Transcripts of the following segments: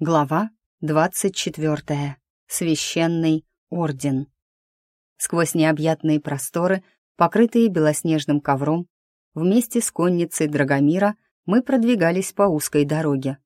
Глава 24. Священный орден. Сквозь необъятные просторы, покрытые белоснежным ковром, вместе с конницей Драгомира мы продвигались по узкой дороге,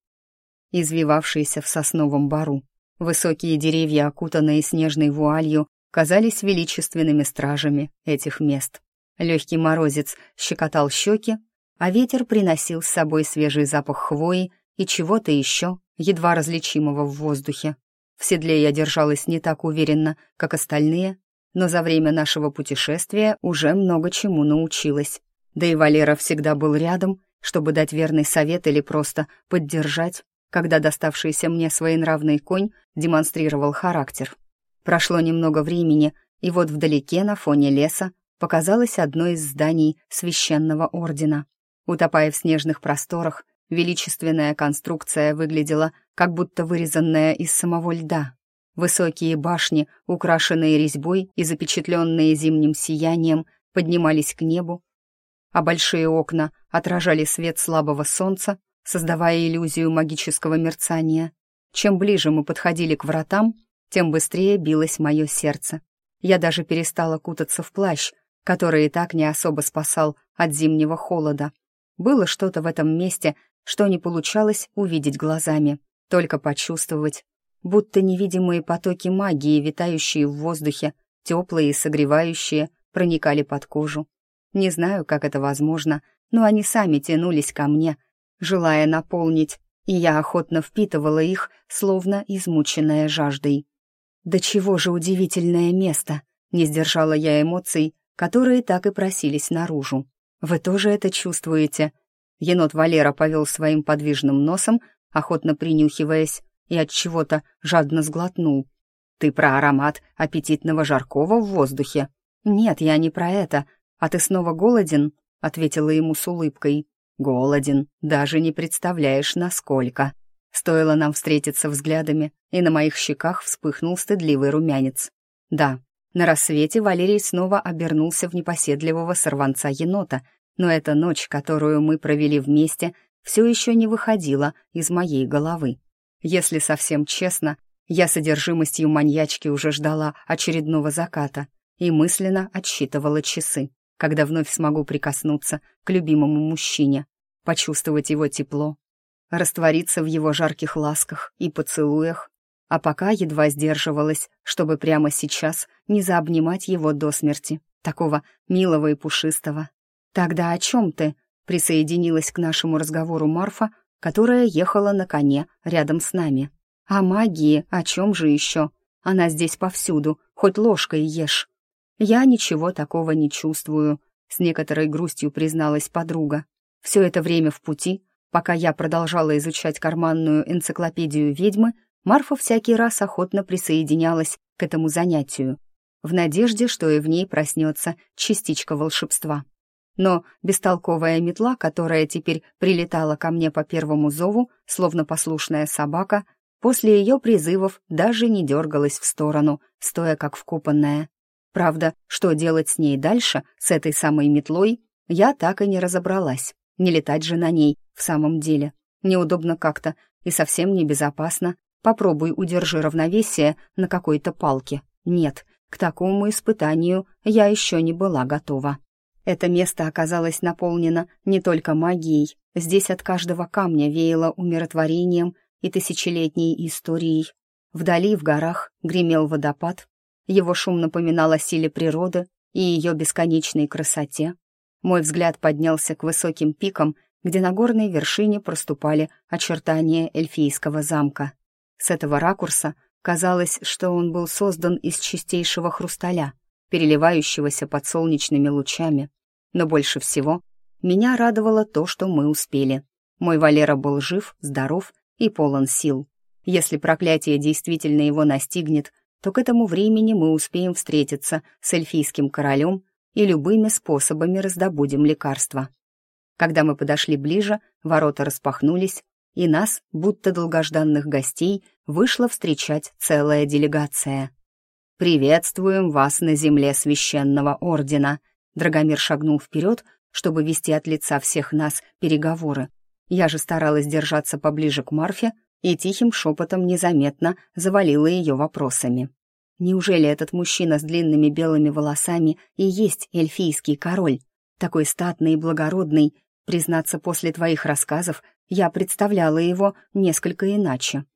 извивавшейся в сосновом бару. Высокие деревья, окутанные снежной вуалью, казались величественными стражами этих мест. Легкий морозец щекотал щеки, а ветер приносил с собой свежий запах хвои и чего-то еще, едва различимого в воздухе. В седле я держалась не так уверенно, как остальные, но за время нашего путешествия уже много чему научилась. Да и Валера всегда был рядом, чтобы дать верный совет или просто поддержать, когда доставшийся мне своенравный конь демонстрировал характер. Прошло немного времени, и вот вдалеке, на фоне леса, показалось одно из зданий священного ордена. Утопая в снежных просторах, Величественная конструкция выглядела, как будто вырезанная из самого льда. Высокие башни, украшенные резьбой и запечатленные зимним сиянием, поднимались к небу, а большие окна отражали свет слабого солнца, создавая иллюзию магического мерцания. Чем ближе мы подходили к вратам, тем быстрее билось мое сердце. Я даже перестала кутаться в плащ, который и так не особо спасал от зимнего холода. Было что-то в этом месте, что не получалось увидеть глазами, только почувствовать, будто невидимые потоки магии, витающие в воздухе, теплые и согревающие, проникали под кожу. Не знаю, как это возможно, но они сами тянулись ко мне, желая наполнить, и я охотно впитывала их, словно измученная жаждой. «Да чего же удивительное место!» — не сдержала я эмоций, которые так и просились наружу. «Вы тоже это чувствуете?» Енот Валера повел своим подвижным носом, охотно принюхиваясь, и от чего-то жадно сглотнул. «Ты про аромат аппетитного жаркого в воздухе?» «Нет, я не про это. А ты снова голоден?» — ответила ему с улыбкой. «Голоден, даже не представляешь, насколько». Стоило нам встретиться взглядами, и на моих щеках вспыхнул стыдливый румянец. Да, на рассвете Валерий снова обернулся в непоседливого сорванца енота, но эта ночь, которую мы провели вместе, все еще не выходила из моей головы. Если совсем честно, я содержимостью маньячки уже ждала очередного заката и мысленно отсчитывала часы, когда вновь смогу прикоснуться к любимому мужчине, почувствовать его тепло, раствориться в его жарких ласках и поцелуях, а пока едва сдерживалась, чтобы прямо сейчас не заобнимать его до смерти, такого милого и пушистого, «Тогда о чем ты?» — присоединилась к нашему разговору Марфа, которая ехала на коне рядом с нами. «О магии, о чем же еще? Она здесь повсюду, хоть ложкой ешь». «Я ничего такого не чувствую», — с некоторой грустью призналась подруга. Все это время в пути, пока я продолжала изучать карманную энциклопедию ведьмы, Марфа всякий раз охотно присоединялась к этому занятию, в надежде, что и в ней проснется частичка волшебства но бестолковая метла, которая теперь прилетала ко мне по первому зову, словно послушная собака, после ее призывов даже не дергалась в сторону, стоя как вкопанная. Правда, что делать с ней дальше, с этой самой метлой, я так и не разобралась. Не летать же на ней в самом деле. Неудобно как-то и совсем небезопасно. Попробуй удержи равновесие на какой-то палке. Нет, к такому испытанию я еще не была готова. Это место оказалось наполнено не только магией, здесь от каждого камня веяло умиротворением и тысячелетней историей. Вдали, в горах, гремел водопад. Его шум напоминал о силе природы и ее бесконечной красоте. Мой взгляд поднялся к высоким пикам, где на горной вершине проступали очертания эльфийского замка. С этого ракурса казалось, что он был создан из чистейшего хрусталя, переливающегося под солнечными лучами. Но больше всего меня радовало то, что мы успели. Мой Валера был жив, здоров и полон сил. Если проклятие действительно его настигнет, то к этому времени мы успеем встретиться с эльфийским королем и любыми способами раздобудем лекарства. Когда мы подошли ближе, ворота распахнулись, и нас, будто долгожданных гостей, вышла встречать целая делегация. «Приветствуем вас на земле священного ордена», Драгомир шагнул вперед, чтобы вести от лица всех нас переговоры. Я же старалась держаться поближе к Марфе и тихим шепотом незаметно завалила ее вопросами. Неужели этот мужчина с длинными белыми волосами и есть эльфийский король? Такой статный и благородный. Признаться, после твоих рассказов я представляла его несколько иначе.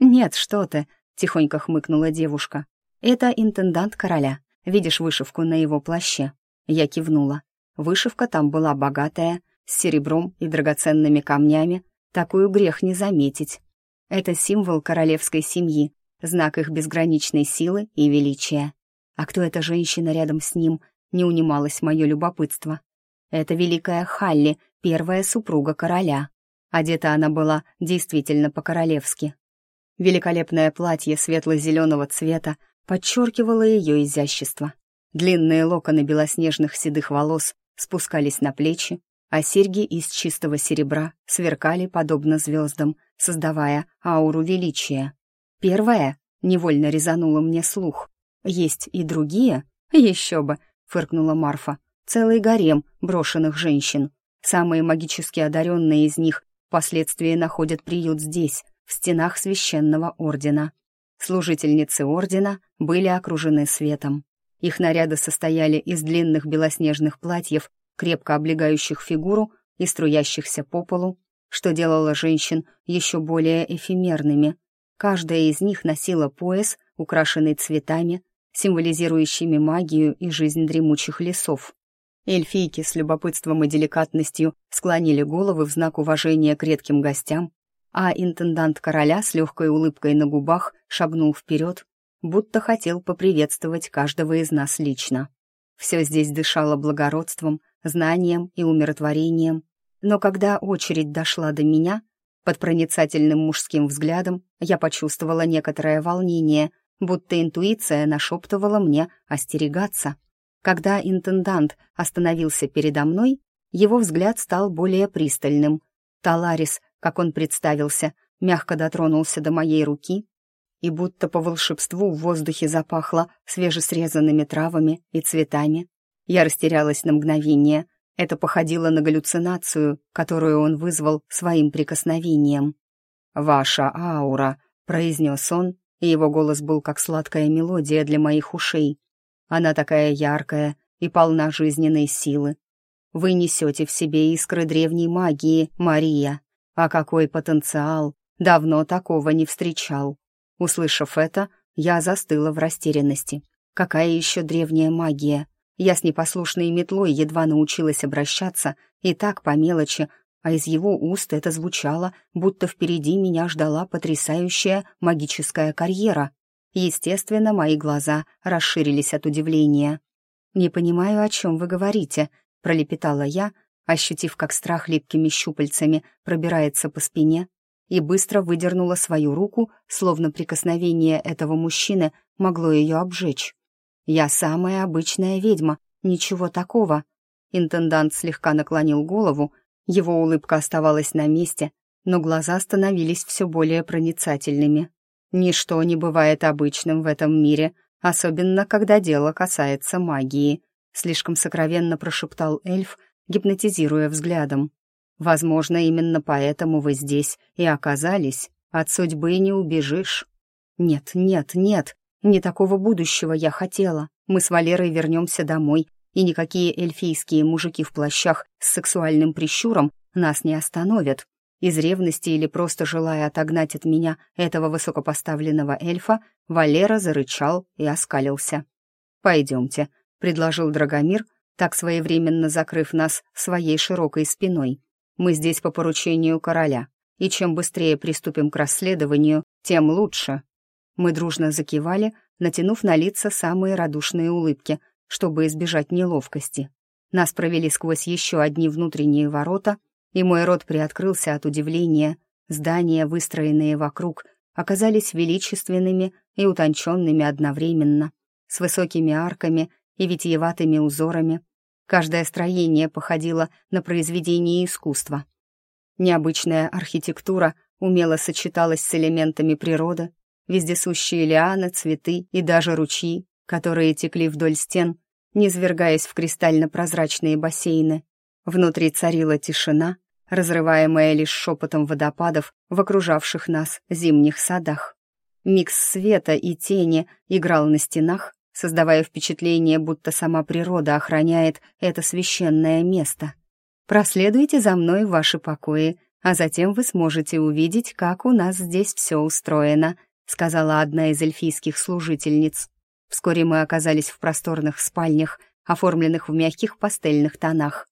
«Нет, что ты», — тихонько хмыкнула девушка. «Это интендант короля. Видишь вышивку на его плаще?» Я кивнула. Вышивка там была богатая, с серебром и драгоценными камнями. Такую грех не заметить. Это символ королевской семьи, знак их безграничной силы и величия. А кто эта женщина рядом с ним? Не унималось мое любопытство. Это великая Халли, первая супруга короля. Одета она была действительно по-королевски. Великолепное платье светло-зеленого цвета подчеркивало ее изящество. Длинные локоны белоснежных седых волос спускались на плечи, а серьги из чистого серебра сверкали подобно звездам, создавая ауру величия. Первое невольно резануло мне слух. Есть и другие? Еще бы, фыркнула Марфа. Целый гарем брошенных женщин. Самые магически одаренные из них впоследствии находят приют здесь, в стенах священного ордена. Служительницы ордена были окружены светом. Их наряды состояли из длинных белоснежных платьев, крепко облегающих фигуру и струящихся по полу, что делало женщин еще более эфемерными. Каждая из них носила пояс, украшенный цветами, символизирующими магию и жизнь дремучих лесов. Эльфийки с любопытством и деликатностью склонили головы в знак уважения к редким гостям, а интендант короля с легкой улыбкой на губах шагнул вперед, будто хотел поприветствовать каждого из нас лично. Все здесь дышало благородством, знанием и умиротворением, но когда очередь дошла до меня, под проницательным мужским взглядом я почувствовала некоторое волнение, будто интуиция нашептывала мне остерегаться. Когда интендант остановился передо мной, его взгляд стал более пристальным. Таларис, как он представился, мягко дотронулся до моей руки, и будто по волшебству в воздухе запахло свежесрезанными травами и цветами. Я растерялась на мгновение. Это походило на галлюцинацию, которую он вызвал своим прикосновением. «Ваша аура», — произнес он, и его голос был как сладкая мелодия для моих ушей. Она такая яркая и полна жизненной силы. Вы несете в себе искры древней магии, Мария. А какой потенциал! Давно такого не встречал. Услышав это, я застыла в растерянности. Какая еще древняя магия? Я с непослушной метлой едва научилась обращаться, и так по мелочи, а из его уст это звучало, будто впереди меня ждала потрясающая магическая карьера. Естественно, мои глаза расширились от удивления. «Не понимаю, о чем вы говорите», — пролепетала я, ощутив, как страх липкими щупальцами пробирается по спине, и быстро выдернула свою руку, словно прикосновение этого мужчины могло ее обжечь. «Я самая обычная ведьма, ничего такого». Интендант слегка наклонил голову, его улыбка оставалась на месте, но глаза становились все более проницательными. «Ничто не бывает обычным в этом мире, особенно когда дело касается магии», слишком сокровенно прошептал эльф, гипнотизируя взглядом. Возможно, именно поэтому вы здесь и оказались. От судьбы не убежишь. Нет, нет, нет, не такого будущего я хотела. Мы с Валерой вернемся домой, и никакие эльфийские мужики в плащах с сексуальным прищуром нас не остановят. Из ревности или просто желая отогнать от меня этого высокопоставленного эльфа, Валера зарычал и оскалился. «Пойдемте», — предложил Драгомир, так своевременно закрыв нас своей широкой спиной. Мы здесь по поручению короля, и чем быстрее приступим к расследованию, тем лучше». Мы дружно закивали, натянув на лица самые радушные улыбки, чтобы избежать неловкости. Нас провели сквозь еще одни внутренние ворота, и мой рот приоткрылся от удивления. Здания, выстроенные вокруг, оказались величественными и утонченными одновременно, с высокими арками и витиеватыми узорами, Каждое строение походило на произведение искусства. Необычная архитектура умело сочеталась с элементами природы, вездесущие лианы, цветы и даже ручьи, которые текли вдоль стен, низвергаясь в кристально-прозрачные бассейны. Внутри царила тишина, разрываемое лишь шепотом водопадов в окружавших нас зимних садах. Микс света и тени играл на стенах, создавая впечатление, будто сама природа охраняет это священное место. Проследуйте за мной в ваши покои, а затем вы сможете увидеть, как у нас здесь все устроено», сказала одна из эльфийских служительниц. Вскоре мы оказались в просторных спальнях, оформленных в мягких пастельных тонах.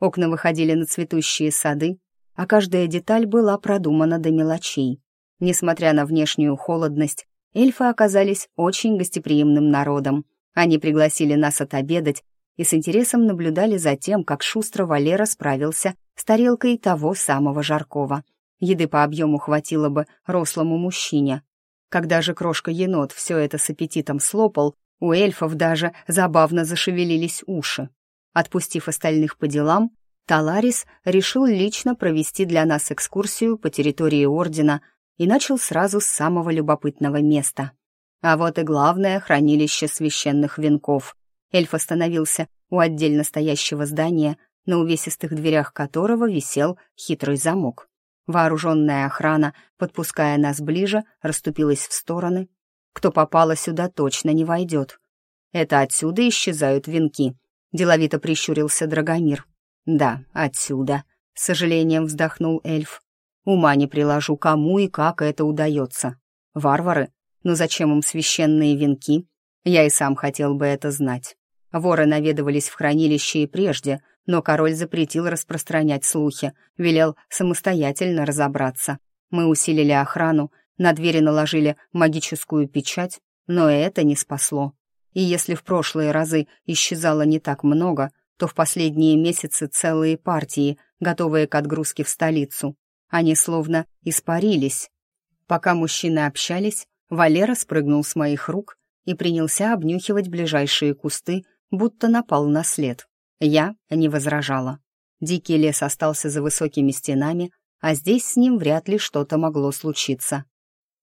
Окна выходили на цветущие сады, а каждая деталь была продумана до мелочей. Несмотря на внешнюю холодность, эльфы оказались очень гостеприимным народом. Они пригласили нас отобедать и с интересом наблюдали за тем, как шустро Валера справился с тарелкой того самого жаркого. Еды по объему хватило бы рослому мужчине. Когда же крошка-енот все это с аппетитом слопал, у эльфов даже забавно зашевелились уши. Отпустив остальных по делам, Таларис решил лично провести для нас экскурсию по территории Ордена и начал сразу с самого любопытного места. А вот и главное хранилище священных венков. Эльф остановился у отдельно стоящего здания, на увесистых дверях которого висел хитрый замок. Вооруженная охрана, подпуская нас ближе, расступилась в стороны. Кто попало сюда, точно не войдет. Это отсюда исчезают венки. Деловито прищурился Драгомир. Да, отсюда. С сожалением вздохнул эльф. Ума не приложу, кому и как это удается. Варвары? Ну зачем им священные венки? Я и сам хотел бы это знать. Воры наведывались в хранилище и прежде, но король запретил распространять слухи, велел самостоятельно разобраться. Мы усилили охрану, на двери наложили магическую печать, но это не спасло. И если в прошлые разы исчезало не так много, то в последние месяцы целые партии, готовые к отгрузке в столицу. Они словно испарились. Пока мужчины общались, Валера спрыгнул с моих рук и принялся обнюхивать ближайшие кусты, будто напал на след. Я не возражала. Дикий лес остался за высокими стенами, а здесь с ним вряд ли что-то могло случиться.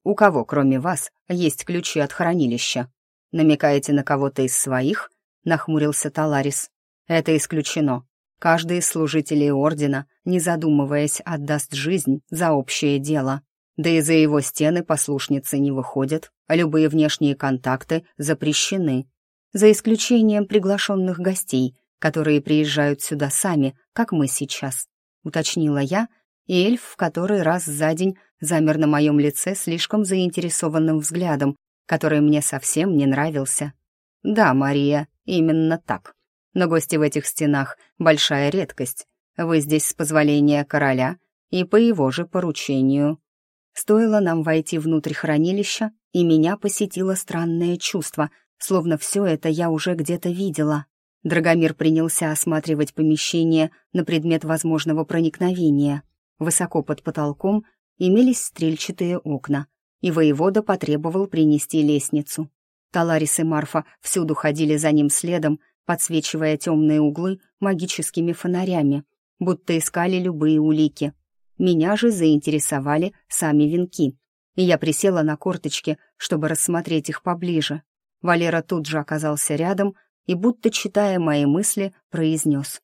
«У кого, кроме вас, есть ключи от хранилища?» «Намекаете на кого-то из своих?» — нахмурился Таларис. «Это исключено. Каждый из служителей Ордена, не задумываясь, отдаст жизнь за общее дело. Да и за его стены послушницы не выходят, а любые внешние контакты запрещены за исключением приглашенных гостей, которые приезжают сюда сами, как мы сейчас», — уточнила я, и эльф в который раз за день замер на моем лице слишком заинтересованным взглядом, который мне совсем не нравился. «Да, Мария, именно так. Но гости в этих стенах — большая редкость. Вы здесь с позволения короля и по его же поручению». Стоило нам войти внутрь хранилища, и меня посетило странное чувство — словно все это я уже где-то видела. Драгомир принялся осматривать помещение на предмет возможного проникновения. Высоко под потолком имелись стрельчатые окна, и воевода потребовал принести лестницу. Таларис и Марфа всюду ходили за ним следом, подсвечивая темные углы магическими фонарями, будто искали любые улики. Меня же заинтересовали сами венки, и я присела на корточки, чтобы рассмотреть их поближе. Валера тут же оказался рядом и, будто читая мои мысли, произнес.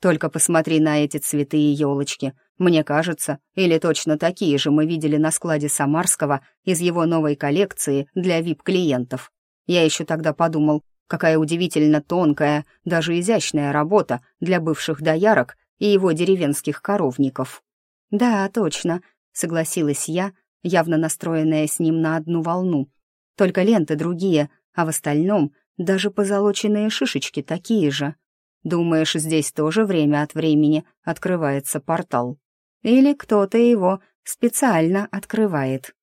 «Только посмотри на эти цветы и елочки. Мне кажется, или точно такие же мы видели на складе Самарского из его новой коллекции для вип-клиентов. Я еще тогда подумал, какая удивительно тонкая, даже изящная работа для бывших доярок и его деревенских коровников». «Да, точно», — согласилась я, явно настроенная с ним на одну волну. «Только ленты другие, а в остальном даже позолоченные шишечки такие же. Думаешь, здесь тоже время от времени открывается портал? Или кто-то его специально открывает?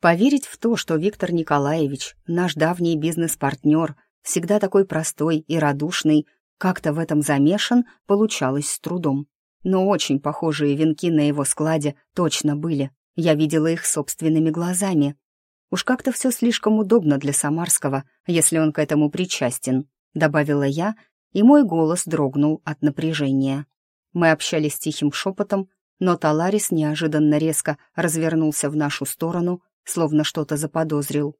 Поверить в то, что Виктор Николаевич, наш давний бизнес-партнер, всегда такой простой и радушный, как-то в этом замешан, получалось с трудом. Но очень похожие венки на его складе точно были. Я видела их собственными глазами. Уж как-то все слишком удобно для Самарского, если он к этому причастен», — добавила я, и мой голос дрогнул от напряжения. Мы общались тихим шепотом, но Таларис неожиданно резко развернулся в нашу сторону, словно что-то заподозрил.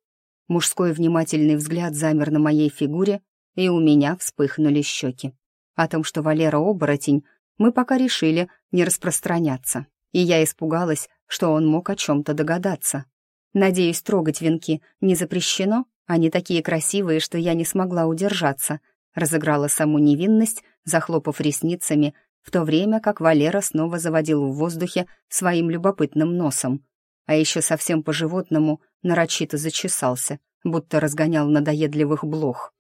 Мужской внимательный взгляд замер на моей фигуре, и у меня вспыхнули щеки. О том, что Валера оборотень, мы пока решили не распространяться, и я испугалась, что он мог о чем-то догадаться. Надеюсь, трогать венки не запрещено? Они такие красивые, что я не смогла удержаться. Разыграла саму невинность, захлопав ресницами, в то время как Валера снова заводил в воздухе своим любопытным носом. А еще совсем по-животному нарочито зачесался, будто разгонял надоедливых блох.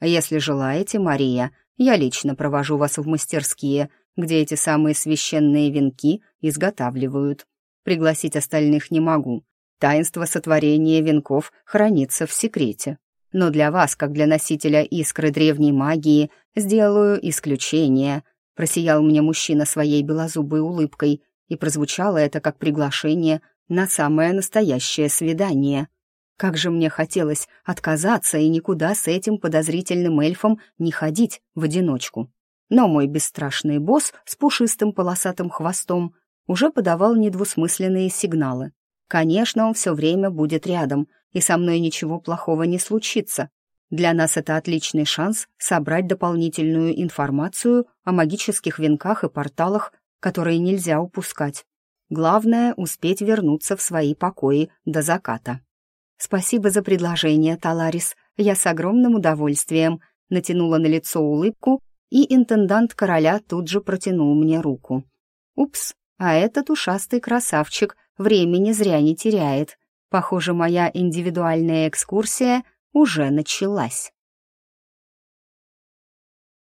«Если желаете, Мария, я лично провожу вас в мастерские, где эти самые священные венки изготавливают. Пригласить остальных не могу. Таинство сотворения венков хранится в секрете. Но для вас, как для носителя искры древней магии, сделаю исключение», просиял мне мужчина своей белозубой улыбкой, и прозвучало это как приглашение на самое настоящее свидание. Как же мне хотелось отказаться и никуда с этим подозрительным эльфом не ходить в одиночку. Но мой бесстрашный босс с пушистым полосатым хвостом уже подавал недвусмысленные сигналы. Конечно, он все время будет рядом, и со мной ничего плохого не случится. Для нас это отличный шанс собрать дополнительную информацию о магических венках и порталах, которые нельзя упускать. Главное — успеть вернуться в свои покои до заката. «Спасибо за предложение, Таларис. Я с огромным удовольствием», — натянула на лицо улыбку, и интендант короля тут же протянул мне руку. «Упс, а этот ушастый красавчик времени зря не теряет. Похоже, моя индивидуальная экскурсия уже началась».